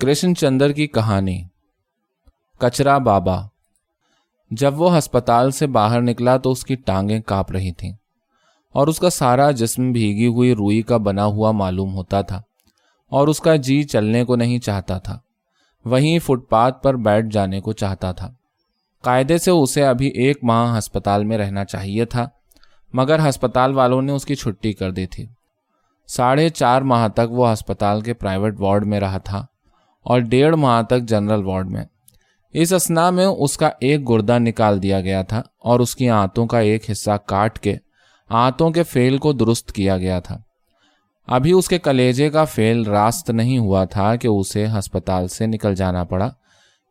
کرشن چندر کی کہانی، کچرا بابا۔ جب وہ ہسپتال سے باہر نکلا تو اس کی ٹانگیں کاپ رہی تھیں اور اس کا سارا جسم بھیگی ہوئی روئی کا بنا ہوا معلوم ہوتا تھا اور اس کا جی چلنے کو نہیں چاہتا تھا۔ وہیں فٹ پاتھ پر بیٹھ جانے کو چاہتا تھا۔ قاعدے سے اسے ابھی ایک ماہ ہسپتال میں رہنا چاہیے تھا، مگر ہسپتال والوں نے اس کی چھٹی کر دی تھی۔ ساڑھے چار ماہ تک وہ ہسپتال کے پرائیویٹ وارڈ میں رہا تھا۔ اور ڈیڑھ ماہ تک جنرل وارڈ میں۔ اس اسنا میں اس کا ایک گردہ نکال دیا گیا تھا اور اس کی آنتوں کا ایک حصہ کاٹ کے آنتوں کے فیل کو درست کیا گیا تھا۔ ابھی اس کے کلیجے کا فیل راست نہیں ہوا تھا کہ اسے ہسپتال سے نکل جانا پڑا،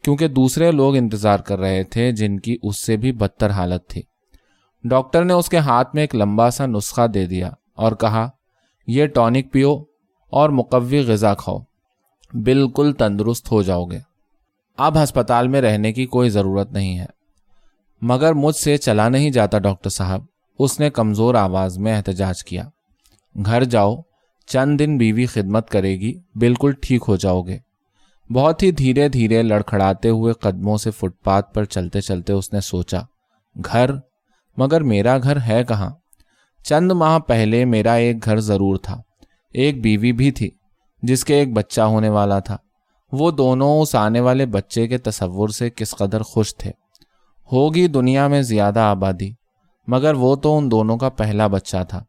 کیونکہ دوسرے لوگ انتظار کر رہے تھے جن کی اس سے بھی بدتر حالت تھی۔ ڈاکٹر نے اس کے ہاتھ میں ایک لمبا سا نسخہ دے دیا اور کہا، یہ ٹونک پیو اور مقوی غذا کھاؤ۔ بالکل تندرست ہو جاؤ گے۔ اب ہسپتال میں رہنے کی کوئی ضرورت نہیں ہے۔ مگر مجھ سے چلا نہیں جاتا ڈاکٹر صاحب۔ اس نے کمزور آواز میں احتجاج کیا۔ گھر جاؤ، چند دن بیوی خدمت کرے گی، بالکل ٹھیک ہو جاؤ گے۔ بہت ہی دھیرے دھیرے لڑکھڑاتے ہوئے قدموں سے فٹ پاتھ پر چلتے چلتے اس نے سوچا، گھر؟ مگر میرا گھر ہے کہاں؟ چند ماہ پہلے میرا ایک گھر ضرور تھا۔ ایک بیوی بھی تھی۔ جس کے ایک بچہ ہونے والا تھا۔ وہ دونوں اس آنے والے بچے کے تصور سے کس قدر خوش تھے۔ ہوگی دنیا میں زیادہ آبادی، مگر وہ تو ان دونوں کا پہلا بچہ تھا۔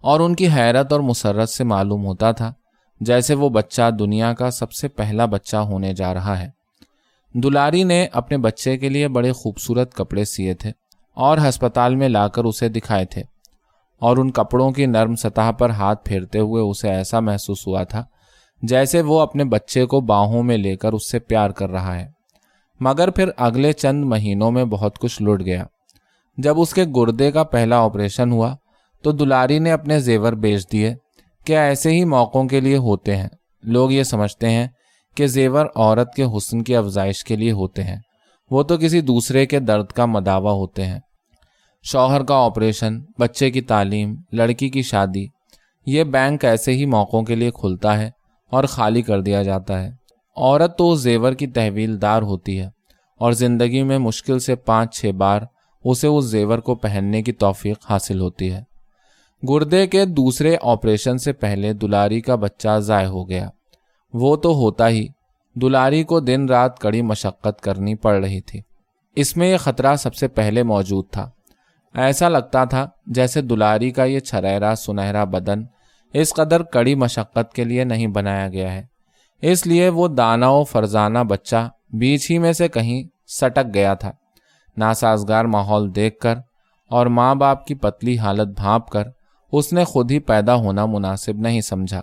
اور ان کی حیرت اور مسرت سے معلوم ہوتا تھا، جیسے وہ بچہ دنیا کا سب سے پہلا بچہ ہونے جا رہا ہے۔ دلاری نے اپنے بچے کے لیے بڑے خوبصورت کپڑے سیے تھے اور ہسپتال میں لا کر اسے دکھائے تھے۔ اور ان کپڑوں کی نرم سطح پر ہاتھ پھیرتے ہوئے اسے ایسا محسوس ہوا تھا جیسے وہ اپنے بچے کو باہوں میں لے کر اس سے پیار کر رہا ہے۔ مگر پھر اگلے چند مہینوں میں بہت کچھ لٹ گیا۔ جب اس کے گردے کا پہلا آپریشن ہوا تو دلاری نے اپنے زیور بیچ دیے کہ ایسے ہی موقعوں کے لیے ہوتے ہیں۔ لوگ یہ سمجھتے ہیں کہ زیور عورت کے حسن کی افزائش کے لیے ہوتے ہیں۔ وہ تو کسی دوسرے کے درد کا مداوع ہوتے ہیں۔ شوہر کا آپریشن بچے کی تعلیم، لڑکی کی شادی، یہ بینک ایسے ہی موقعوں کے لیے کھلتا ہے اور خالی کر دیا جاتا ہے۔ عورت تو اس زیور کی تحویل دار ہوتی ہے اور زندگی میں مشکل سے پانچ چھ بار اسے اس زیور کو پہننے کی توفیق حاصل ہوتی ہے۔ گردے کے دوسرے آپریشن سے پہلے دلاری کا بچہ ضائع ہو گیا۔ وہ تو ہوتا ہی، دلاری کو دن رات کڑی مشقت کرنی پڑ رہی تھی۔ اس میں یہ خطرہ سب سے پہلے موجود تھا۔ ایسا لگتا تھا جیسے دلاری کا یہ چھریرا سنہرا بدن اس قدر کڑی مشقت کے لیے نہیں بنایا گیا ہے۔ اس لیے وہ دانا و فرزانہ بچہ بیچ ہی میں سے کہیں سٹک گیا تھا۔ ناسازگار ماحول دیکھ کر اور ماں باپ کی پتلی حالت بھانپ کر اس نے خود ہی پیدا ہونا مناسب نہیں سمجھا۔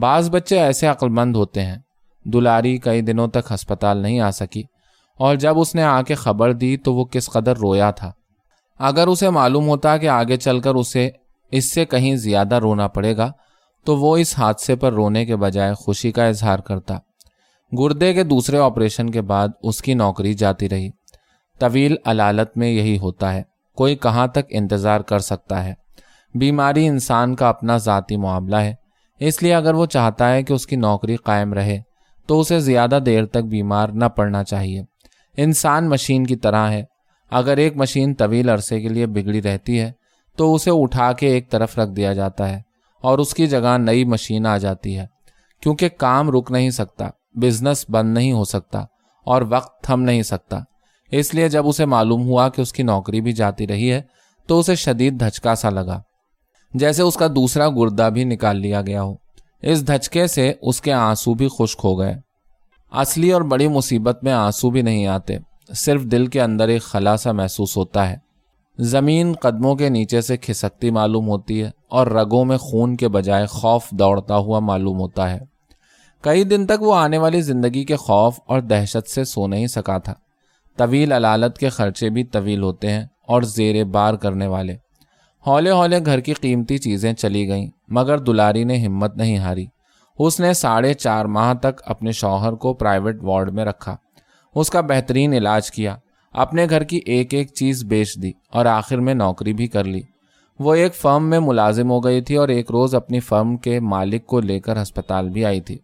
بعض بچے ایسے عقل مند ہوتے ہیں۔ دلاری کئی دنوں تک ہسپتال نہیں آ سکی اور جب اس نے آ کے خبر دی تو وہ کس قدر رویا تھا۔ اگر اسے معلوم ہوتا کہ آگے چل کر اسے اس سے کہیں زیادہ رونا پڑے گا، تو وہ اس حادثے پر رونے کے بجائے خوشی کا اظہار کرتا۔ گردے کے دوسرے آپریشن کے بعد اس کی نوکری جاتی رہی۔ طویل علالت میں یہی ہوتا ہے۔ کوئی کہاں تک انتظار کر سکتا ہے۔ بیماری انسان کا اپنا ذاتی معاملہ ہے۔ اس لیے اگر وہ چاہتا ہے کہ اس کی نوکری قائم رہے، تو اسے زیادہ دیر تک بیمار نہ پڑنا چاہیے۔ انسان مشین کی طرح ہے۔ اگر ایک مشین طویل عرصے کے لیے بگڑی رہتی ہے، تو اسے اٹھا کے ایک طرف رکھ دیا جاتا ہے اور اس کی جگہ نئی مشین آ جاتی ہے، کیونکہ کام رک نہیں سکتا بزنس بند نہیں ہو سکتا اور وقت تھم نہیں سکتا۔ اس لیے جب اسے معلوم ہوا کہ اس کی نوکری بھی جاتی رہی ہے، تو اسے شدید دھچکا سا لگا۔ جیسے اس کا دوسرا گردہ بھی نکال لیا گیا ہو۔ اس دھچکے سے اس کے آنسو بھی خشک ہو گئے۔ اصلی اور بڑی مصیبت میں آنسو بھی نہیں آتے۔ صرف دل کے اندر ایک خلا سا محسوس ہوتا ہے۔ زمین قدموں کے نیچے سے کھسکتی معلوم ہوتی ہے اور رگوں میں خون کے بجائے خوف دوڑتا ہوا معلوم ہوتا ہے۔ کئی دن تک وہ آنے والی زندگی کے خوف اور دہشت سے سو نہیں سکا تھا۔ طویل علالت کے خرچے بھی طویل ہوتے ہیں اور زیر بار کرنے والے۔ ہولے ہولے گھر کی قیمتی چیزیں چلی گئیں، مگر دلاری نے ہمت نہیں ہاری۔ اس نے ساڑھے چار ماہ تک اپنے شوہر کو پرائیویٹ وارڈ میں رکھا۔ اس کا بہترین علاج کیا۔ اپنے گھر کی ایک ایک چیز بیچ دی اور آخر میں نوکری بھی کر لی۔ وہ ایک فرم میں ملازم ہو گئی تھی اور ایک روز اپنی فرم کے مالک کو لے کر ہسپتال بھی آئی تھی۔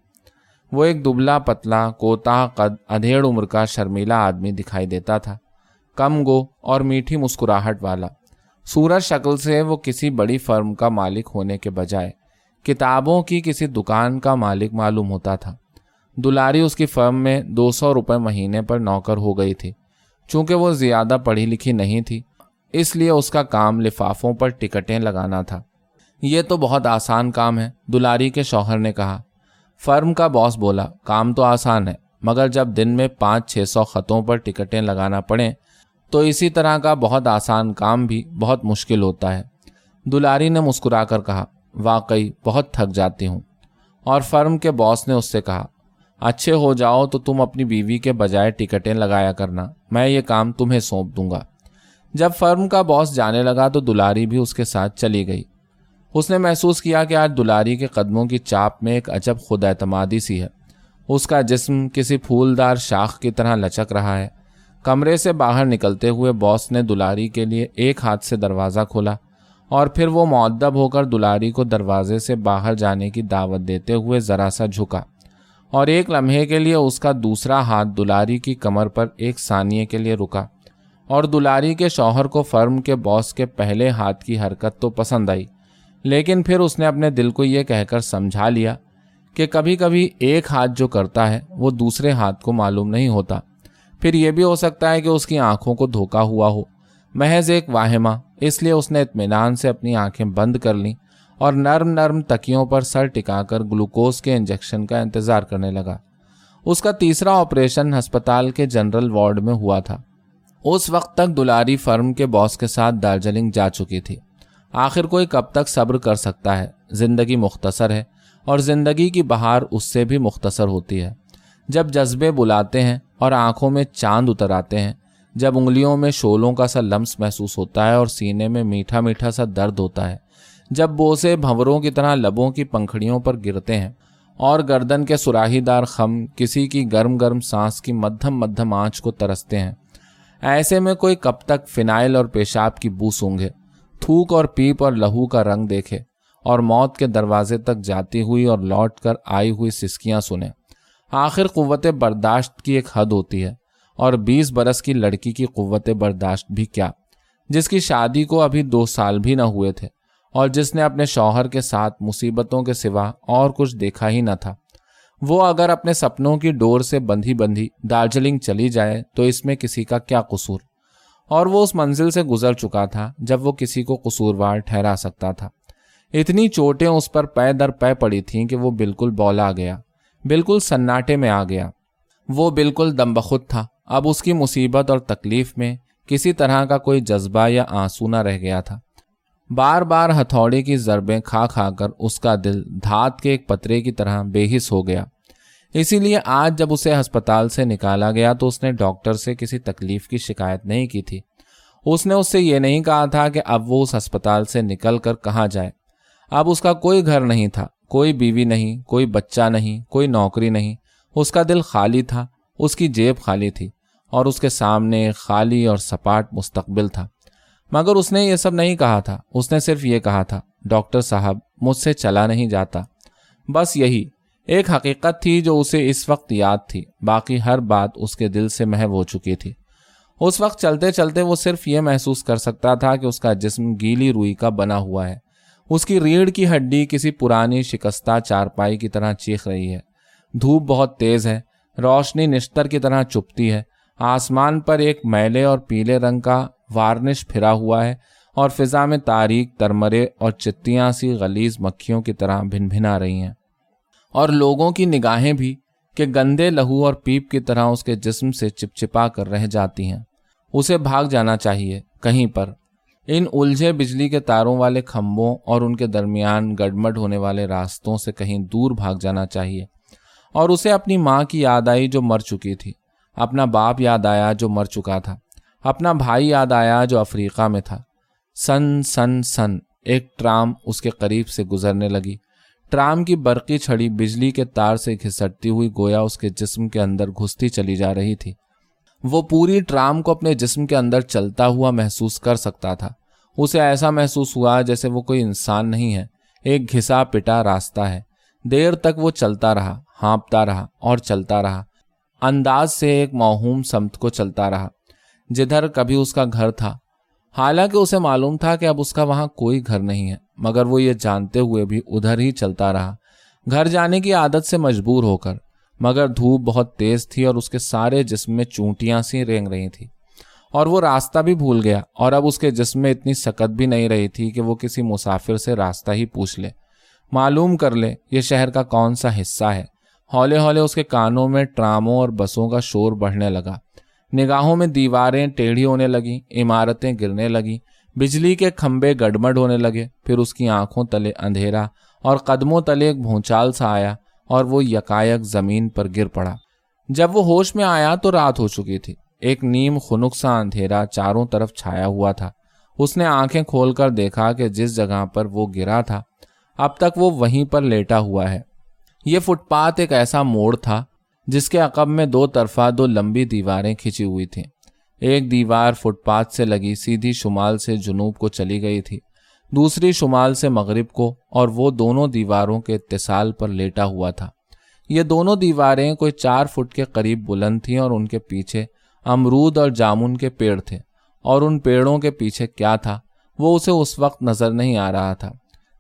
وہ ایک دبلا، پتلا کوتا قد، ادھیڑ عمر کا شرمیلا آدمی دکھائی دیتا تھا۔ کم گو اور میٹھی مسکراہٹ والا۔ سورج شکل سے وہ کسی بڑی فرم کا مالک ہونے کے بجائے کتابوں کی کسی دکان کا مالک معلوم ہوتا تھا۔ دلاری اس کی فرم میں دو سو روپے مہینے پر نوکر ہو گئی تھی چونکہ وہ زیادہ پڑھی لکھی نہیں تھی اس لیے اس کا کام لفافوں پر ٹکٹیں لگانا تھا یہ تو بہت آسان کام ہے دلاری کے شوہر نے کہا فرم کا باس بولا کام تو آسان ہے مگر جب دن میں پانچ چھ سو خطوں پر ٹکٹیں لگانا پڑیں تو اسی طرح کا بہت آسان کام بھی بہت مشکل ہوتا ہے دلاری نے مسکرا کر کہا واقعی بہت تھک جاتی ہوں اور فرم کے باس نے اس سے کہا اچھے ہو جاؤ تو تم اپنی بیوی کے بجائے ٹکٹیں لگایا کرنا، میں یہ کام تمہیں سونپ دوں گا۔ جب فرم کا باس جانے لگا تو دلاری بھی اس کے ساتھ چلی گئی۔ اس نے محسوس کیا کہ آج دلاری کے قدموں کی چاپ میں ایک عجب خود اعتمادی سی ہے۔ اس کا جسم کسی پھولدار شاخ کی طرح لچک رہا ہے۔ کمرے سے باہر نکلتے ہوئے باس نے دلاری کے لیے ایک ہاتھ سے دروازہ کھولا اور پھر وہ معدب ہو کر دلاری کو دروازے سے باہر جانے کی دعوت دیتے ہوئے ذرا سا جھکا۔ اور ایک لمحے کے لیے اس کا دوسرا ہاتھ دلاری کی کمر پر ایک ثانیے کے لیے رکا۔ اور دلاری کے شوہر کو فرم کے باس کے پہلے ہاتھ کی حرکت تو پسند آئی، لیکن پھر اس نے اپنے دل کو یہ کہہ کر سمجھا لیا کہ کبھی کبھی ایک ہاتھ جو کرتا ہے، وہ دوسرے ہاتھ کو معلوم نہیں ہوتا۔ پھر یہ بھی ہو سکتا ہے کہ اس کی آنکھوں کو دھوکا ہوا ہو۔ محض ایک واہمہ، اس لیے اس نے اطمینان سے اپنی آنکھیں بند کر لیں۔ اور نرم نرم تکیوں پر سر ٹکا کر گلوکوز کے انجیکشن کا انتظار کرنے لگا۔ اس کا تیسرا آپریشن ہسپتال کے جنرل وارڈ میں ہوا تھا۔ اس وقت تک دلاری فرم کے باس کے ساتھ دارجلنگ جا چکی تھی۔ آخر کوئی کب تک صبر کر سکتا ہے؟ زندگی مختصر ہے اور زندگی کی بہار اس سے بھی مختصر ہوتی ہے۔ جب جذبے بلاتے ہیں اور آنکھوں میں چاند اتر آتے ہیں، جب انگلیوں میں شولوں کا سا لمس محسوس ہوتا ہے اور سینے میں میٹھا میٹھا سا درد ہوتا ہے جب بوسے بھنوروں کی طرح لبوں کی پنکھڑیوں پر گرتے ہیں اور گردن کے سراہی دار خم کسی کی گرم گرم سانس کی مدھم مدھم آنچ کو ترستے ہیں۔ ایسے میں کوئی کب تک فنائل اور پیشاب کی بو سونگے تھوک اور پیپ اور لہو کا رنگ دیکھے اور موت کے دروازے تک جاتی ہوئی اور لوٹ کر آئی ہوئی سسکیاں سنیں۔ آخر قوت برداشت کی ایک حد ہوتی ہے اور بیس برس کی لڑکی کی قوت برداشت بھی کیا، جس کی شادی کو ابھی دو سال بھی نہ ہوئے تھے۔ اور جس نے اپنے شوہر کے ساتھ مصیبتوں کے سوا اور کچھ دیکھا ہی نہ تھا۔ وہ اگر اپنے سپنوں کی ڈور سے بندھی بندھی دارجلنگ چلی جائے تو اس میں کسی کا کیا قصور؟ اور وہ اس منزل سے گزر چکا تھا جب وہ کسی کو قصوروار ٹھہرا سکتا تھا۔ اتنی چوٹیں اس پر پے در پے پڑی تھیں کہ وہ بالکل بولا گیا، بالکل سناٹے میں آ گیا۔ وہ بالکل دم بخود تھا۔ اب اس کی مصیبت اور تکلیف میں کسی طرح کا کوئی جذبہ یا آنسو نہ رہ گیا تھا۔ بار بار ہتھوڑے کی ضربیں کھا کھا کر اس کا دل دھات کے ایک پترے کی طرح بے حص ہو گیا۔ اسی لیے آج جب اسے ہسپتال سے نکالا گیا تو اس نے ڈاکٹر سے کسی تکلیف کی شکایت نہیں کی تھی۔ اس نے اس سے یہ نہیں کہا تھا کہ اب وہ اس ہسپتال سے نکل کر کہاں جائے۔ اب اس کا کوئی گھر نہیں تھا، کوئی بیوی نہیں، کوئی بچہ نہیں، کوئی نوکری نہیں۔ اس کا دل خالی تھا، اس کی جیب خالی تھی اور اس کے سامنے خالی اور سپاٹ مستقبل تھا۔ مگر اس نے یہ سب نہیں کہا تھا۔ اس نے صرف یہ کہا تھا، ڈاکٹر صاحب، مجھ سے چلا نہیں جاتا۔ بس یہی، ایک حقیقت تھی جو اسے اس وقت یاد تھی۔ باقی ہر بات اس کے دل سے محو ہو چکی تھی۔ اس وقت چلتے چلتے وہ صرف یہ محسوس کر سکتا تھا کہ اس کا جسم گیلی روئی کا بنا ہوا ہے۔ اس کی ریڑھ کی ہڈی کسی پرانی شکستہ چارپائی کی طرح چیخ رہی ہے۔ دھوپ بہت تیز ہے، روشنی نشتر کی طرح چپتی ہے۔ آسمان پر ایک میلے اور پیلے رنگ کا وارنش پھرا ہوا ہے اور فضا میں تاریخ ترمرے اور چتیاں سی غلیز مکھیوں کی طرح بھن بھنا رہی ہیں۔ اور لوگوں کی نگاہیں بھی کہ گندے لہو اور پیپ کی طرح اس کے جسم سے چپچپا کر رہ جاتی ہیں۔ اسے بھاگ جانا چاہیے کہیں پر۔ ان الجھے بجلی کے تاروں والے کھمبوں اور ان کے درمیان گڑمڈ ہونے والے راستوں سے کہیں دور بھاگ جانا چاہیے۔ اور اسے اپنی ماں کی یاد آئی جو مر چکی تھی۔ اپنا باپ یاد آیا جو مر چکا تھا۔ اپنا بھائی یاد آیا جو افریقہ میں تھا۔ سن سن سن۔ ایک ٹرام اس کے قریب سے گزرنے لگی۔ ٹرام کی برقی چھڑی، بجلی کے تار سے گھسٹتی ہوئی گویا اس کے جسم کے اندر گھستی چلی جا رہی تھی۔ وہ پوری ٹرام کو اپنے جسم کے اندر چلتا ہوا محسوس کر سکتا تھا۔ اسے ایسا محسوس ہوا جیسے وہ کوئی انسان نہیں ہے۔ ایک گھسا پٹا راستہ ہے۔ دیر تک وہ چلتا رہا، ہانپتا رہا اور چلتا رہا۔ انداز سے ایک موہوم سمت کو چلتا رہا۔ جدھر کبھی اس کا گھر تھا۔ حالانکہ اسے معلوم تھا کہ اب اس کا وہاں کوئی گھر نہیں ہے، مگر وہ یہ جانتے ہوئے بھی ادھر ہی چلتا رہا۔ گھر جانے کی عادت سے مجبور ہو کر، مگر دھوپ بہت تیز تھی اور اس کے سارے جسم میں چونٹیاں سی رینگ رہی تھی۔ اور وہ راستہ بھی بھول گیا، اور اب اس کے جسم میں اتنی سکت بھی نہیں رہی تھی کہ وہ کسی مسافر سے راستہ ہی پوچھ لے۔ معلوم کر لے، یہ شہر کا کون سا حصہ ہے۔ ہولے ہولے اس کے کانوں میں ٹراموں اور بسوں کا شور بڑھنے لگا۔ نگاہوں میں دیواریں ٹیڑھی ہونے لگی عمارتیں گرنے لگی بجلی کے کھمبے گڑمڑ ہونے لگے، پھر اس کی آنکھوں تلے اندھیرا اور قدموں تلے ایک بھونچال سا آیا اور وہ یکایک زمین پر گر پڑا۔ جب وہ ہوش میں آیا تو رات ہو چکی تھی۔ ایک نیم خنک سا اندھیرا چاروں طرف چھایا ہوا تھا۔ اس نے آنکھیں کھول کر دیکھا کہ جس جگہ پر وہ گرا تھا، اب تک وہ وہیں پر لیٹا ہوا ہے۔ یہ فٹ پاتھ ایک ایسا موڑ تھا جس کے عقب میں دو طرفہ دو لمبی دیواریں کھچی ہوئی تھیں۔ ایک دیوار فٹ پاتھ سے لگی، سیدھی شمال سے جنوب کو چلی گئی تھی۔ دوسری شمال سے مغرب کو اور وہ دونوں دیواروں کے اتصال پر لیٹا ہوا تھا۔ یہ دونوں دیواریں کوئی چار فٹ کے قریب بلند تھیں اور ان کے پیچھے امرود اور جامن کے پیڑ تھے۔ اور ان پیڑوں کے پیچھے کیا تھا؟ وہ اسے اس وقت نظر نہیں آ رہا تھا۔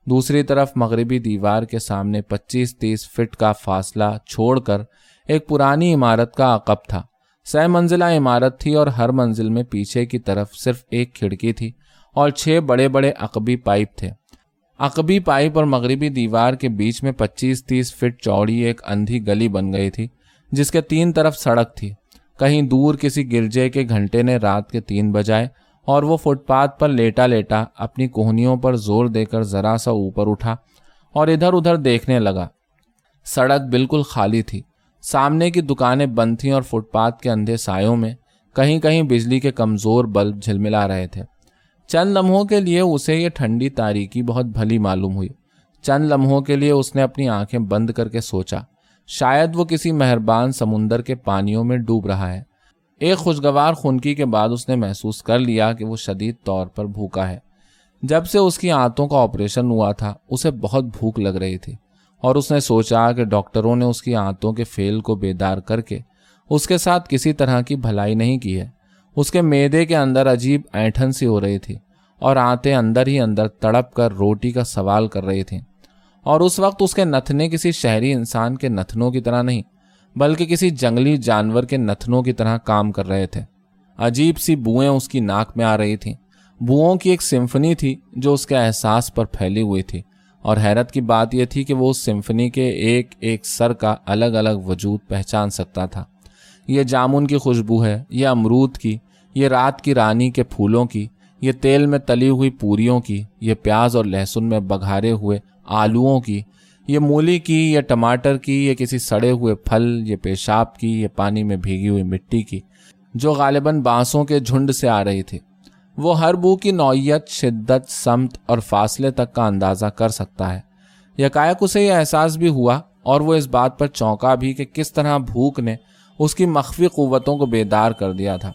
دوسری طرف مغربی دیوار کے سامنے پچیس تیس فٹ کا فاصلہ چھوڑ کر ایک پرانی عمارت کا عقب تھا۔ سہ منزلہ عمارت تھی اور ہر منزل میں پیچھے کی طرف صرف ایک کھڑکی تھی اور چھ بڑے بڑے عقبی پائپ تھے۔ عقبی پائپ اور مغربی دیوار کے بیچ میں پچیس تیس فٹ چوڑی ایک اندھی گلی بن گئی تھی، جس کے تین طرف سڑک تھی۔ کہیں دور کسی گرجے کے گھنٹے نے رات کے تین بجائے اور وہ فٹ پاتھ پر لیٹا لیٹا اپنی کوہنیوں پر زور دے کر ذرا سا اوپر اٹھا اور ادھر ادھر دیکھنے لگا۔ سڑک بالکل خالی تھی۔ سامنے کی دکانیں بند تھیں اور فٹ پاتھ کے اندھے سایوں میں کہیں کہیں بجلی کے کمزور بلب جھلملا رہے تھے۔ چند لمحوں کے لیے اسے یہ ٹھنڈی تاریکی بہت بھلی معلوم ہوئی۔ چند لمحوں کے لیے اس نے اپنی آنکھیں بند کر کے سوچا، شاید وہ کسی مہربان سمندر کے پانیوں میں ڈوب رہا ہے۔ ایک خوشگوار خنکی کے بعد اس نے محسوس کر لیا کہ وہ شدید طور پر بھوکا ہے۔ جب سے اس کی آنتوں کا آپریشن ہوا تھا، اسے بہت بھوک لگ رہی تھی۔ اور اس نے سوچا کہ ڈاکٹروں نے اس کی آنتوں کے فیل کو بیدار کر کے اس کے ساتھ کسی طرح کی بھلائی نہیں کی ہے۔ اس کے میدے کے اندر عجیب اینٹھن سی ہو رہی تھی اور آنتے اندر ہی اندر تڑپ کر روٹی کا سوال کر رہی تھیں۔ اور اس وقت اس کے نتنے کسی شہری انسان کے نتنوں کی طرح نہیں، بلکہ کسی جنگلی جانور کے نتنوں کی طرح کام کر رہے تھے۔ عجیب سی بوئیں اس کی ناک میں آ رہی تھیں۔ بوؤں کی ایک سمفنی تھی جو اس کے احساس پر پھیلی ہوئی تھی۔ اور حیرت کی بات یہ تھی کہ وہ اس سمفنی کے ایک ایک سر کا الگ الگ وجود پہچان سکتا تھا۔ یہ جامن کی خوشبو ہے، یہ امرود کی، یہ رات کی رانی کے پھولوں کی، یہ تیل میں تلی ہوئی پوریوں کی، یہ پیاز اور لہسن میں بگھارے ہوئے آلوؤں کی، یہ مولی کی یا ٹماٹر کی یا کسی سڑے ہوئے پھل، یہ پیشاب کی یا پانی میں بھیگی ہوئی مٹی کی، جو غالباً بانسوں کے جھنڈ سے آ رہی تھی۔ وہ ہر بو کی نوعیت، شدت، سمت اور فاصلے تک کا اندازہ کر سکتا ہے۔ یکایک اسے یہ احساس بھی ہوا اور وہ اس بات پر چونکا بھی کہ کس طرح بھوک نے اس کی مخفی قوتوں کو بیدار کر دیا تھا۔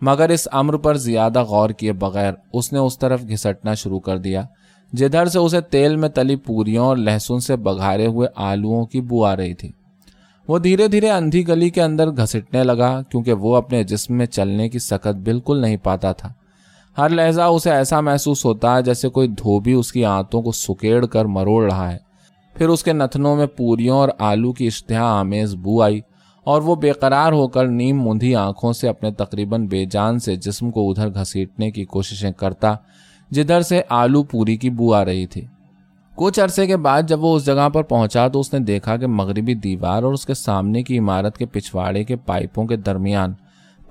مگر اس امر پر زیادہ غور کیے بغیر اس نے اس طرف گھسٹنا شروع کر دیا، جدھر سے اسے تیل میں تلی پوریوں اور لہسن سے بگھارے ہوئے آلوؤں کی بو آ رہی تھی۔ وہ دھیرے دھیرے اندھی گلی کے اندر گھسٹنے لگا، کیونکہ وہ اپنے جسم میں چلنے کی سکت بالکل نہیں پاتا تھا۔ ہر لہجہ اسے ایسا محسوس ہوتا ہے جیسے کوئی دھوبی اس کی آنتوں کو سکیڑ کر مروڑ رہا ہے۔ پھر اس کے نتنوں میں پوریوں اور آلو کی اشتہا آمیز بو آئی اور وہ بے قرار ہو کر نیم مندھی آنکھوں سے اپنے تقریباً بے جان سے جسم کو ادھر گھسیٹنے کی کوششیں کرتا جدھر سے آلو پوری کی بو آ رہی تھی۔ کچھ عرصے کے بعد جب وہ اس جگہ پر پہنچا تو اس نے دیکھا کہ مغربی دیوار اور اس کے سامنے کی عمارت کے پچھواڑے کے پائپوں کے درمیان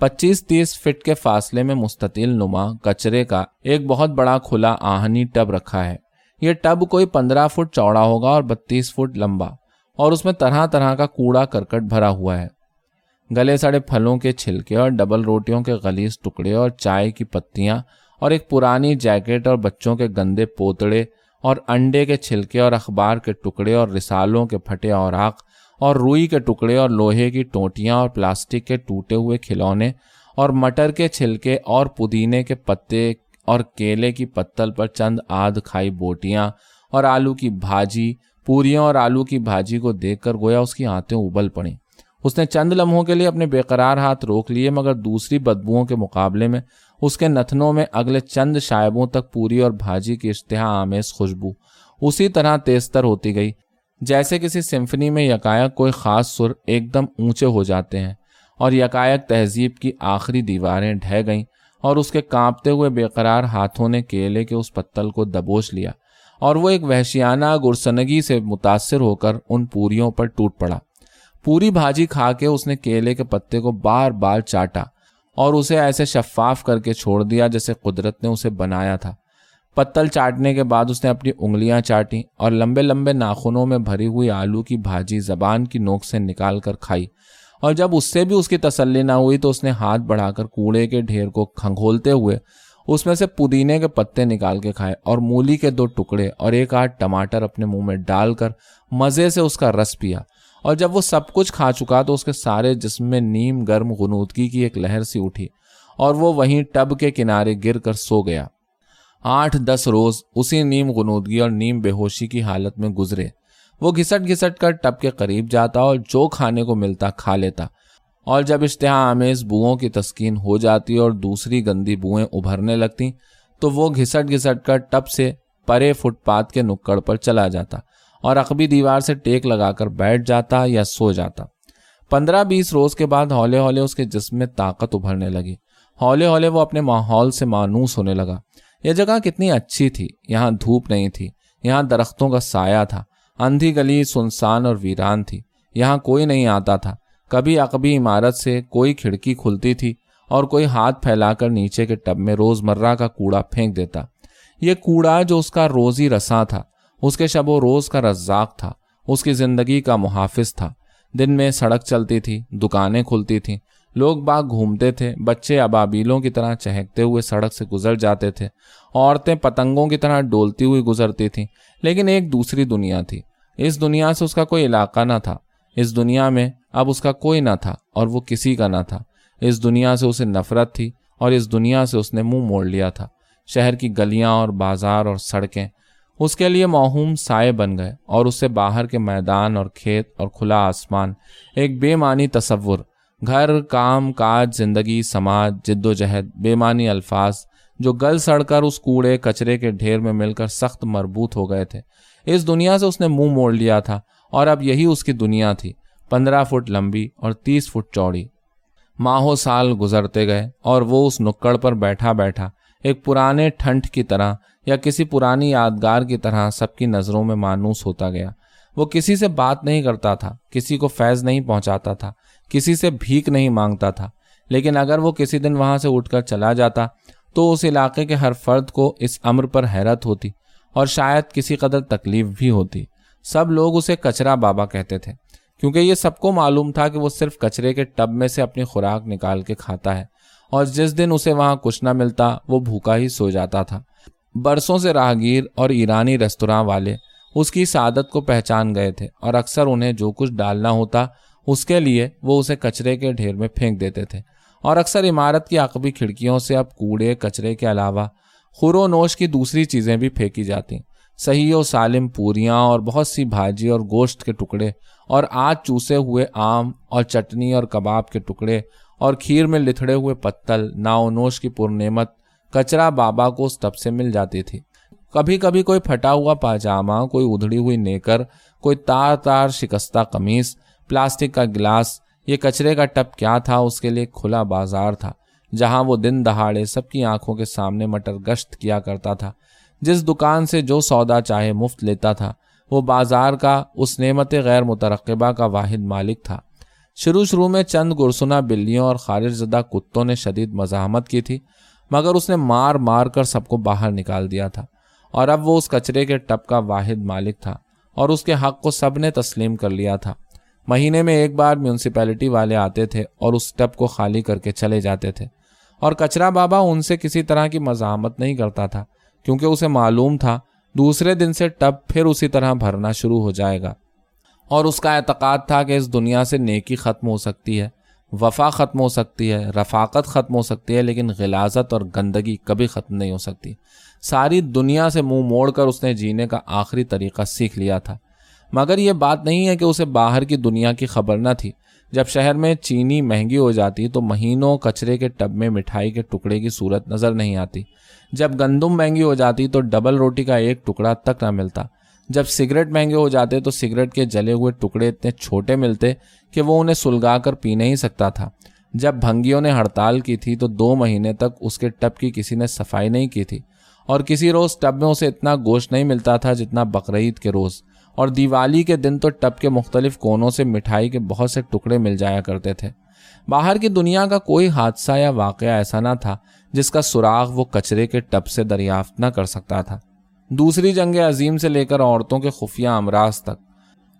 پچیس تیس فٹ کے فاصلے میں مستطیل نما کچرے کا ایک بہت بڑا کھلا آہنی ٹب رکھا ہے۔ یہ ٹب کوئی پندرہ فٹ چوڑا ہوگا اور بتیس فٹ لمبا اور اس میں طرح طرح کا کوڑا کرکٹ بھرا ہوا ہے۔ گلے سڑے پھلوں کے چھلکے اور ڈبل روٹیوں کے غلیظ ٹکڑے اور چائے کی پتیاں اور ایک پرانی جیکٹ اور بچوں کے گندے پوتڑے اور انڈے کے چھلکے اور اخبار کے ٹکڑے اور رسالوں کے پھٹے اوراق اور روئی کے ٹکڑے اور لوہے کی ٹوٹیاں اور پلاسٹک کے ٹوٹے ہوئے کھلونے اور مٹر کے چھلکے اور پودینے کے پتے اور کیلے کی پتل پر چند آدھ کھائی بوٹیاں اور آلو کی بھاجی پوریوں اور آلو کی بھاجی کو دیکھ کر گویا اس کی آنتیں ابل پڑیں۔ اس نے چند لمحوں کے لیے اپنے بے قرار ہاتھ روک لیے، مگر دوسری بدبوؤں کے مقابلے میں اس کے نتنوں میں اگلے چند شائبوں تک پوری اور بھاجی کی اشتہا آمیز خوشبو اسی طرح تیزتر ہوتی گئی۔ جیسے کسی سمفنی میں یکایک کوئی خاص سر ایک دم اونچے ہو جاتے ہیں اور یکایک تہذیب کی آخری دیواریں ڈھہ گئیں اور اس کے کانپتے ہوئے بے قرار ہاتھوں نے کیلے کے اس پتل کو دبوچ لیا اور وہ ایک وحشیانہ گرسنگی سے متاثر ہو کر ان پوریوں پر ٹوٹ پڑا۔ پوری بھاجی کھا کے اس نے کیلے کے پتے کو بار بار چاٹا اور اسے ایسے شفاف کر کے چھوڑ دیا جیسے قدرت نے اسے بنایا تھا۔ پتل چاٹنے کے بعد اس نے اپنی انگلیاں چاٹی اور لمبے لمبے ناخنوں میں بھری ہوئی آلو کی بھاجی زبان کی نوک سے نکال کر کھائی۔ اور جب اس سے بھی اس کی تسلی نہ ہوئی تو اس نے ہاتھ بڑھا کر کوڑے کے ڈھیر کو کھنگولتے ہوئے اس میں سے پودینے کے پتے نکال کے کھائے اور مولی کے دو ٹکڑے اور ایک آٹھ ٹماٹر اپنے منہ میں ڈال کر مزے سے اس کا رس پیا۔ اور جب وہ سب کچھ کھا چکا تو اس کے سارے جسم میں نیم گرم غنودگی کی ایک لہر سی اٹھی اور وہ وہیں ٹب کے کنارے گر کر سو گیا۔ آٹھ دس روز اسی نیم غنودگی اور نیم بے ہوشی کی حالت میں گزرے۔ وہ گھسٹ گھسٹ کر ٹب کے قریب جاتا اور جو کھانے کو ملتا کھا لیتا۔ اور جب اشتہا آمیز بوؤں کی تسکین ہو جاتی اور دوسری گندی بوئیں ابھرنے لگتی تو وہ گھسٹ گھسٹ کر ٹب سے پرے فٹ پاتھ کے نکڑ پر چلا جاتا اور عقبی دیوار سے ٹیک لگا کر بیٹھ جاتا یا سو جاتا۔ پندرہ بیس روز کے بعد ہولے ہولے اس کے جسم میں طاقت ابھرنے لگی۔ ہولے ہولے وہ اپنے ماحول سے مانوس ہونے لگا۔ یہ جگہ کتنی اچھی تھی۔ یہاں دھوپ نہیں تھی۔ یہاں درختوں کا سایہ تھا۔ اندھی گلی سنسان اور ویران تھی۔ یہاں کوئی نہیں آتا تھا۔ کبھی عقبی عمارت سے کوئی کھڑکی کھلتی تھی اور کوئی ہاتھ پھیلا کر نیچے کے ٹب میں روز مرہ کا کوڑا پھینک دیتا۔ یہ کوڑا جو اس کا روزی رساں تھا، اس کے شب و روز کا رزاق تھا، اس کی زندگی کا محافظ تھا۔ دن میں سڑک چلتی تھی، دکانیں کھلتی تھیں لوگ باغ گھومتے تھے، بچے ابابیلوں کی طرح چہکتے ہوئے سڑک سے گزر جاتے تھے۔ عورتیں پتنگوں کی طرح ڈولتی ہوئی گزرتی تھیں، لیکن ایک دوسری دنیا تھی۔ اس دنیا سے اس کا کوئی علاقہ نہ تھا۔ اس دنیا میں اب اس کا کوئی نہ تھا اور وہ کسی کا نہ تھا۔ اس دنیا سے اسے نفرت تھی اور اس دنیا سے اس نے منہ موڑ لیا تھا۔ شہر کی گلیاں اور بازار اور سڑکیں اس کے لیے موہوم سائے بن گئے اور اس سے باہر کے میدان اور کھیت اور کھلا آسمان، ایک بے معنی تصور گھر، کام، کاج، زندگی، سماج، جد و جہد بے معنی الفاظ جو گل سڑ کر اس کوڑے کچرے کے ڈھیر میں مل کر سخت مربوط ہو گئے تھے۔ اس دنیا سے اس نے منہ موڑ لیا تھا اور اب یہی اس کی دنیا تھی۔ پندرہ فٹ لمبی اور تیس فٹ چوڑی۔ ماہوں سال گزرتے گئے اور وہ اس نکڑ پر بیٹھا بیٹھا ایک پرانے ٹھنڈ کی طرح یا کسی پرانی یادگار کی طرح سب کی نظروں میں مانوس ہوتا گیا۔ وہ کسی سے بات نہیں کرتا تھا، کسی کو فیض نہیں پہنچاتا تھا۔ کسی سے بھیک نہیں مانگتا تھا، لیکن اگر وہ کسی دن وہاں سے اٹھ کر چلا جاتا تو اس علاقے کے ہر فرد کو اس امر پر حیرت ہوتی اور شاید کسی قدر تکلیف بھی ہوتی۔ سب لوگ اسے کچرا بابا کہتے تھے، کیونکہ یہ سب کو معلوم تھا کہ وہ صرف کچرے کے ٹب میں سے اپنی خوراک نکال کے کھاتا ہے اور جس دن اسے وہاں کچھ نہ ملتا، وہ بھوکا ہی سو جاتا تھا۔ برسوں سے راہگیر اور ایرانی ریستوراں والے اس کی سعادت کو پہچان گئے تھے اور اکثر انہیں جو کچھ ڈالنا ہوتا اس کے لیے وہ اسے کچرے کے ڈھیر میں پھینک دیتے تھے۔ اور اکثر عمارت کی عقبی کھڑکیوں سے اب کوڑے کچرے کے علاوہ خور و نوش کی دوسری چیزیں بھی پھینکی جاتی۔ صحیح و سالم پوریاں اور بہت سی بھاجی اور گوشت کے ٹکڑے اور آج چوسے ہوئے آم اور چٹنی اور کباب کے ٹکڑے اور کھیر میں لتھڑے ہوئے پتل ناؤ نوش کی پرنعمت کچرا بابا کو اس ٹب سے مل جاتی تھی۔ کبھی کبھی کوئی پھٹا ہوا پاجامہ، کوئی ادھڑی ہوئی نیکر، کوئی تار تار شکستہ قمیص پلاسٹک کا گلاس، یہ کچرے کا ٹب کیا تھا، اس کے لیے کھلا بازار تھا، جہاں وہ دن دہاڑے سب کی آنکھوں کے سامنے مٹر گشت کیا کرتا تھا۔ جس دکان سے جو سودا چاہے مفت لیتا تھا، وہ بازار کا، اس نعمت غیر مترقبہ کا واحد مالک تھا۔ شروع شروع میں چند گرسنا بلیوں اور خارج زدہ کتوں نے شدید مزاحمت کی تھی، مگر اس نے مار مار کر سب کو باہر نکال دیا تھا۔ اور اب وہ اس کچرے کے ٹب کا واحد مالک تھا، اور اس کے حق کو سب نے تسلیم کر لیا تھا۔ مہینے میں ایک بار میونسپیلٹی والے آتے تھے اور اس ٹب کو خالی کر کے چلے جاتے تھے۔ اور کچرا بابا ان سے کسی طرح کی مزاحمت نہیں کرتا تھا، کیونکہ اسے معلوم تھا دوسرے دن سے ٹب پھر اسی طرح بھرنا شروع ہو جائے گا۔ اور اس کا اعتقاد تھا کہ اس دنیا سے نیکی ختم ہو سکتی ہے، وفا ختم ہو سکتی ہے، رفاقت ختم ہو سکتی ہے، لیکن غلازت اور گندگی کبھی ختم نہیں ہو سکتی۔ ساری دنیا سے منہ موڑ کر اس نے جینے کا آخری طریقہ سیکھ لیا تھا۔ مگر یہ بات نہیں ہے کہ اسے باہر کی دنیا کی خبر نہ تھی۔ جب شہر میں چینی مہنگی ہو جاتی تو مہینوں کچرے کے ٹب میں مٹھائی کے ٹکڑے کی صورت نظر نہیں آتی۔ جب گندم مہنگی ہو جاتی تو ڈبل روٹی کا ایک ٹکڑا تک نہ ملتا۔ جب سگریٹ مہنگے ہو جاتے تو سگریٹ کے جلے ہوئے ٹکڑے اتنے چھوٹے ملتے کہ وہ انہیں سلگا کر پی نہیں سکتا تھا۔ جب بھنگیوں نے ہڑتال کی تھی تو دو مہینے تک اس کے ٹب کی کسی نے صفائی نہیں کی تھی۔ اور کسی روز ٹب میں اسے اتنا گوشت نہیں ملتا تھا جتنا بقرعید کے روز۔ اور دیوالی کے دن تو ٹب کے مختلف کونوں سے مٹھائی کے بہت سے ٹکڑے مل جایا کرتے تھے۔ باہر کی دنیا کا کوئی حادثہ یا واقعہ ایسا نہ تھا جس کا سراغ وہ کچرے کے ٹب سے دریافت نہ کر سکتا تھا۔ دوسری جنگ عظیم سے لے کر عورتوں کے خفیہ امراض تک۔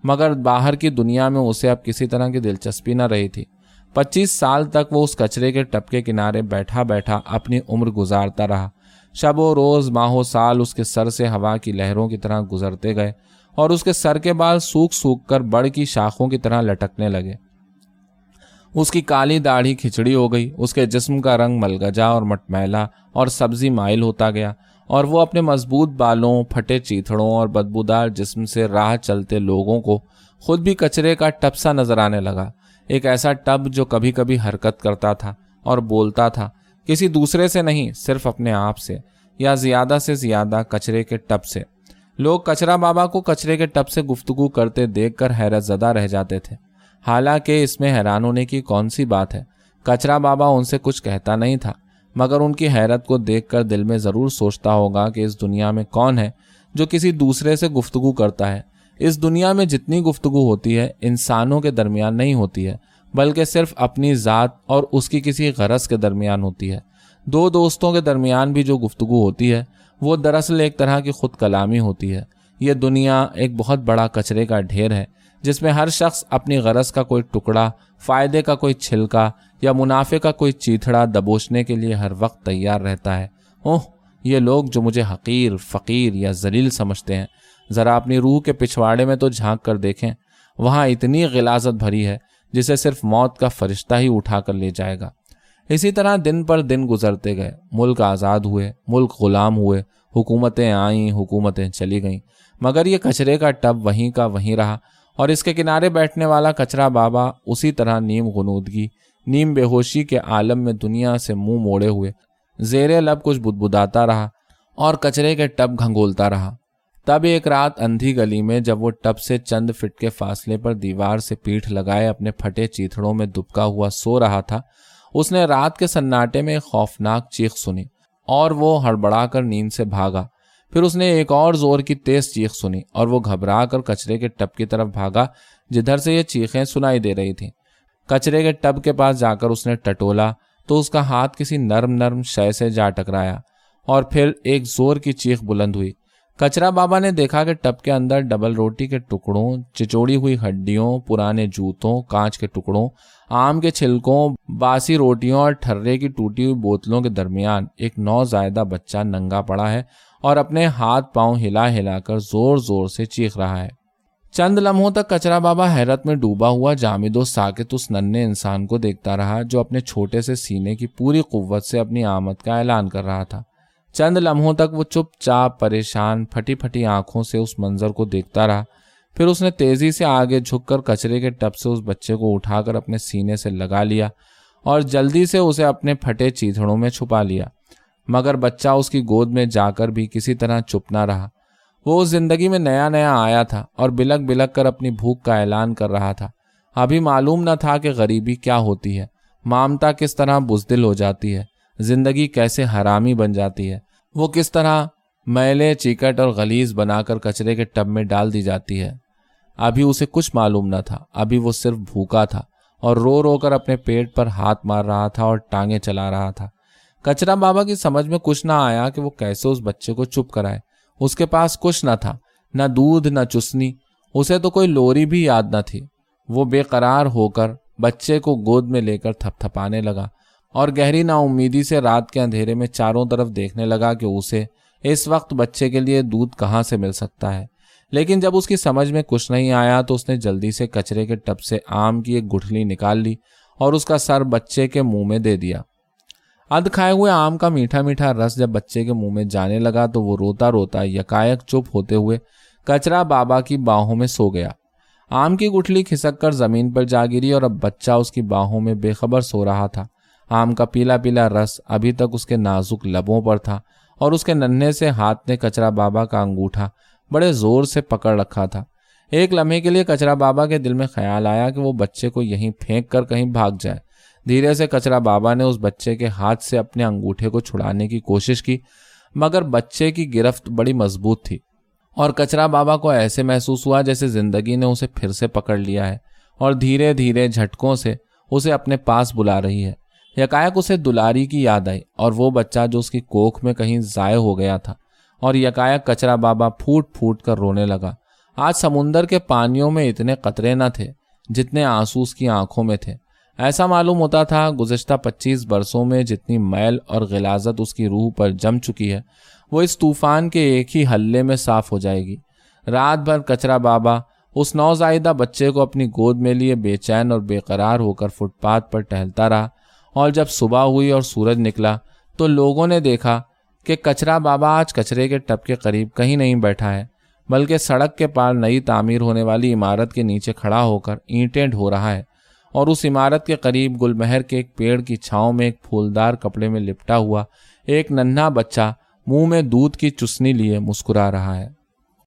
مگر باہر کی دنیا میں اسے اب کسی طرح کی دلچسپی نہ رہی تھی۔ پچیس سال تک وہ اس کچرے کے ٹپ کے کنارے بیٹھا بیٹھا اپنی عمر گزارتا رہا۔ شب و روز، ماہ و سال اس کے سر سے ہوا کی لہروں کی طرح گزرتے گئے۔ اور اس کے سر کے بال سوکھ سوکھ کر بڑ کی شاخوں کی طرح لٹکنے لگے۔ اس کی کالی داڑھی کھچڑی ہو گئی، اس کے جسم کا رنگ ملگجا اور مٹ میلا اور سبزی مائل ہوتا گیا اور وہ اپنے مضبوط بالوں، پھٹے چیتڑوں اور بدبودار جسم سے راہ چلتے لوگوں کو خود بھی کچرے کا ٹپ سا نظر آنے لگا۔ ایک ایسا ٹب جو کبھی کبھی حرکت کرتا تھا اور بولتا تھا۔ کسی دوسرے سے نہیں، صرف اپنے آپ سے یا زیادہ سے زیادہ کچرے کے ٹب سے۔ لوگ کچرا بابا کو کچرے کے ٹب سے گفتگو کرتے دیکھ کر حیرت زدہ رہ جاتے تھے۔ حالانکہ اس میں حیران ہونے کی کون سی بات ہے؟ کچرا بابا ان سے کچھ کہتا نہیں تھا، مگر ان کی حیرت کو دیکھ کر دل میں ضرور سوچتا ہوگا کہ اس دنیا میں کون ہے جو کسی دوسرے سے گفتگو کرتا ہے۔ اس دنیا میں جتنی گفتگو ہوتی ہے، انسانوں کے درمیان نہیں ہوتی ہے، بلکہ صرف اپنی ذات اور اس کی کسی غرض کے درمیان ہوتی ہے۔ دو دوستوں کے درمیان بھی جو گفتگو ہوتی ہے وہ دراصل ایک طرح کی خود کلامی ہوتی ہے۔ یہ دنیا ایک بہت بڑا کچرے کا ڈھیر ہے، جس میں ہر شخص اپنی غرض کا کوئی ٹکڑا، فائدے کا کوئی چھلکا یا منافع کا کوئی چیتڑا دبوچنے کے لیے ہر وقت تیار رہتا ہے۔ اوہ، یہ لوگ جو مجھے حقیر، فقیر یا ذلیل سمجھتے ہیں، ذرا اپنی روح کے پچھواڑے میں تو جھانک کر دیکھیں۔ وہاں اتنی غلازت بھری ہے جسے صرف موت کا فرشتہ ہی اٹھا کر لے جائے گا۔ اسی طرح دن پر دن گزرتے گئے۔ ملک آزاد ہوئے، ملک غلام ہوئے، حکومتیں آئیں، حکومتیں چلی گئیں۔ مگر یہ کچرے کا ٹب وہیں کا وہیں رہا اور اس کے کنارے بیٹھنے والا کچرا بابا اسی طرح نیم غنودگی، نیم بے ہوشی کے عالم میں دنیا سے منہ مو موڑے ہوئے۔ زیر لب کچھ بدبداتا رہا اور کچرے کے ٹب گھنگولتا رہا۔ تب ایک رات اندھی گلی میں جب وہ ٹب سے چند فٹ کے فاصلے پر دیوار سے پیٹھ لگائے اپنے پھٹے چیتڑوں میں دبکا ہوا سو رہا تھا اس نے رات کے سناٹے میں خوفناک چیخ سنی اور وہ ہڑبڑا کر نیند سے بھاگا۔ پھر اس نے ایک اور زور کی تیز چیخ سنی اور وہ گھبرا کر کچرے کے ٹب کی طرف بھاگا جدھر سے یہ چیخیں سنائی دے رہی تھیں۔ کچرے کے ٹب کے پاس جا کر اس نے ٹٹولا تو اس کا ہاتھ کسی نرم نرم شے سے جا ٹکرایا اور پھر ایک زور کی چیخ بلند ہوئی۔ کچرا بابا نے دیکھا کہ ٹب کے اندر ڈبل روٹی کے ٹکڑوں، چچوڑی ہوئی ہڈیوں، پرانے جوتوں، کانچ کے ٹکڑوں، آم کے چھلکوں، باسی روٹیوں اور ٹھرے کی ٹوٹی ہوئی بوتلوں کے درمیان ایک نو زائدہ بچہ ننگا پڑا ہے اور اپنے ہاتھ پاؤں ہلا ہلا کر زور زور سے چیخ رہا ہے۔ چند لمحوں تک کچرا بابا حیرت میں ڈوبا ہوا، جامد و ساکت اس ننے انسان کو دیکھتا رہا جو اپنے چھوٹے سے سینے کی پوری قوت سے اپنی آمد کا اعلان کر رہا تھا۔ چند لمحوں تک وہ چپ چاپ پریشان پھٹی پھٹی آنکھوں سے اس منظر کو دیکھتا رہا۔ پھر اس نے تیزی سے آگے جھک کر کچرے کے ٹپ سے اس بچے کو اٹھا کر اپنے سینے سے لگا لیا اور جلدی سے اسے اپنے پھٹے چیتڑوں میں چھپا لیا۔ مگر بچہ اس کی گود میں جا کر بھی کسی طرح چپ نہ رہا۔ وہ اس زندگی میں نیا نیا آیا تھا اور بلک بلک کر اپنی بھوک کا اعلان کر رہا تھا۔ ابھی معلوم نہ تھا کہ غریبی کیا ہوتی ہے۔ مامتا کس طرح بزدل ہو جاتی ہے۔ زندگی کیسے حرامی بن جاتی ہے۔ وہ کس طرح میلے، چیکٹ اور غلیز بنا کر کچرے کے ٹب میں ڈال دی جاتی ہے۔ ابھی اسے کچھ معلوم نہ تھا۔ ابھی وہ صرف بھوکا تھا اور رو رو کر اپنے پیٹ پر ہاتھ مار رہا تھا اور ٹانگیں چلا رہا تھا۔ کچرا بابا کی سمجھ میں کچھ نہ آیا کہ وہ کیسے اس بچے کو چپ کرائے۔ اس کے پاس کچھ نہ تھا، نہ دودھ، نہ چسنی۔ اسے تو کوئی لوری بھی یاد نہ تھی۔ وہ بے قرار ہو کر بچے کو گود میں لے کر تھپ تھپانے لگا۔ اور گہری نا امیدی سے رات کے اندھیرے میں چاروں طرف دیکھنے لگا کہ اسے اس وقت بچے کے لیے دودھ کہاں سے مل سکتا ہے۔ لیکن جب اس کی سمجھ میں کچھ نہیں آیا تو اس نے جلدی سے کچرے کے ٹپ سے آم کی ایک گٹھلی نکال لی اور اس کا سر بچے کے منہ میں دے دیا۔ اد کھائے ہوئے آم کا میٹھا میٹھا رس جب بچے کے منہ میں جانے لگا تو وہ روتا روتا یکایک چپ ہوتے ہوئے کچرا بابا کی باہوں میں سو گیا۔ آم کی گٹھلی کھسک کر زمین پر جا گری اور اب بچہ اس کی باہوں میں بے خبر سو رہا تھا۔ آم کا پیلا پیلا رس ابھی تک اس کے نازک لبوں پر تھا اور اس کے ننھے سے ہاتھ نے کچرا بابا کا انگوٹھا بڑے زور سے پکڑ رکھا تھا۔ ایک لمحے کے لیے کچرا بابا کے دل میں خیال آیا کہ وہ بچے کو یہیں پھینک کر کہیں بھاگ جائے۔ دھیرے سے کچرا بابا نے اس بچے کے ہاتھ سے اپنے انگوٹھے کو چھڑانے کی کوشش کی، مگر بچے کی گرفت بڑی مضبوط تھی۔ اور کچرا بابا کو ایسے محسوس ہوا جیسے زندگی نے اسے پھر سے پکڑ لیا ہے اور دھیرے دھیرے جھٹکوں سے اسے اپنے پاس بلا رہی ہے۔ یکایک اسے دلاری کی یاد آئی اور وہ بچہ جو اس کی کوکھ میں کہیں ضائع ہو گیا تھا اور یکایک کچرا بابا پھوٹ پھوٹ کر رونے لگا۔ آج سمندر کے پانیوں میں اتنے قطرے نہ تھے جتنے آنسو اس کی آنکھوں میں تھے۔ ایسا معلوم ہوتا تھا گزشتہ پچیس برسوں میں جتنی میل اور غلازت اس کی روح پر جم چکی ہے، وہ اس طوفان کے ایک ہی حلے میں صاف ہو جائے گی۔ رات بھر کچرا بابا اس نوزائیدہ بچے کو اپنی گود میں لیے بے چین اور بے قرار ہو کر فٹ پاتھ پر ٹہلتا رہا۔ اور جب صبح ہوئی اور سورج نکلا تو لوگوں نے دیکھا کہ کچرا بابا آج کچرے کے ٹپ کے قریب کہیں نہیں بیٹھا ہے، بلکہ سڑک کے پار نئی تعمیر ہونے والی عمارت کے نیچے کھڑا ہو کر اینٹیں ڈھو رہا ہے اور اس عمارت کے قریب گل مہر کے ایک پیڑ کی چھاؤں میں ایک پھولدار کپڑے میں لپٹا ہوا ایک ننھا بچہ منہ میں دودھ کی چسنی لیے مسکرا رہا ہے۔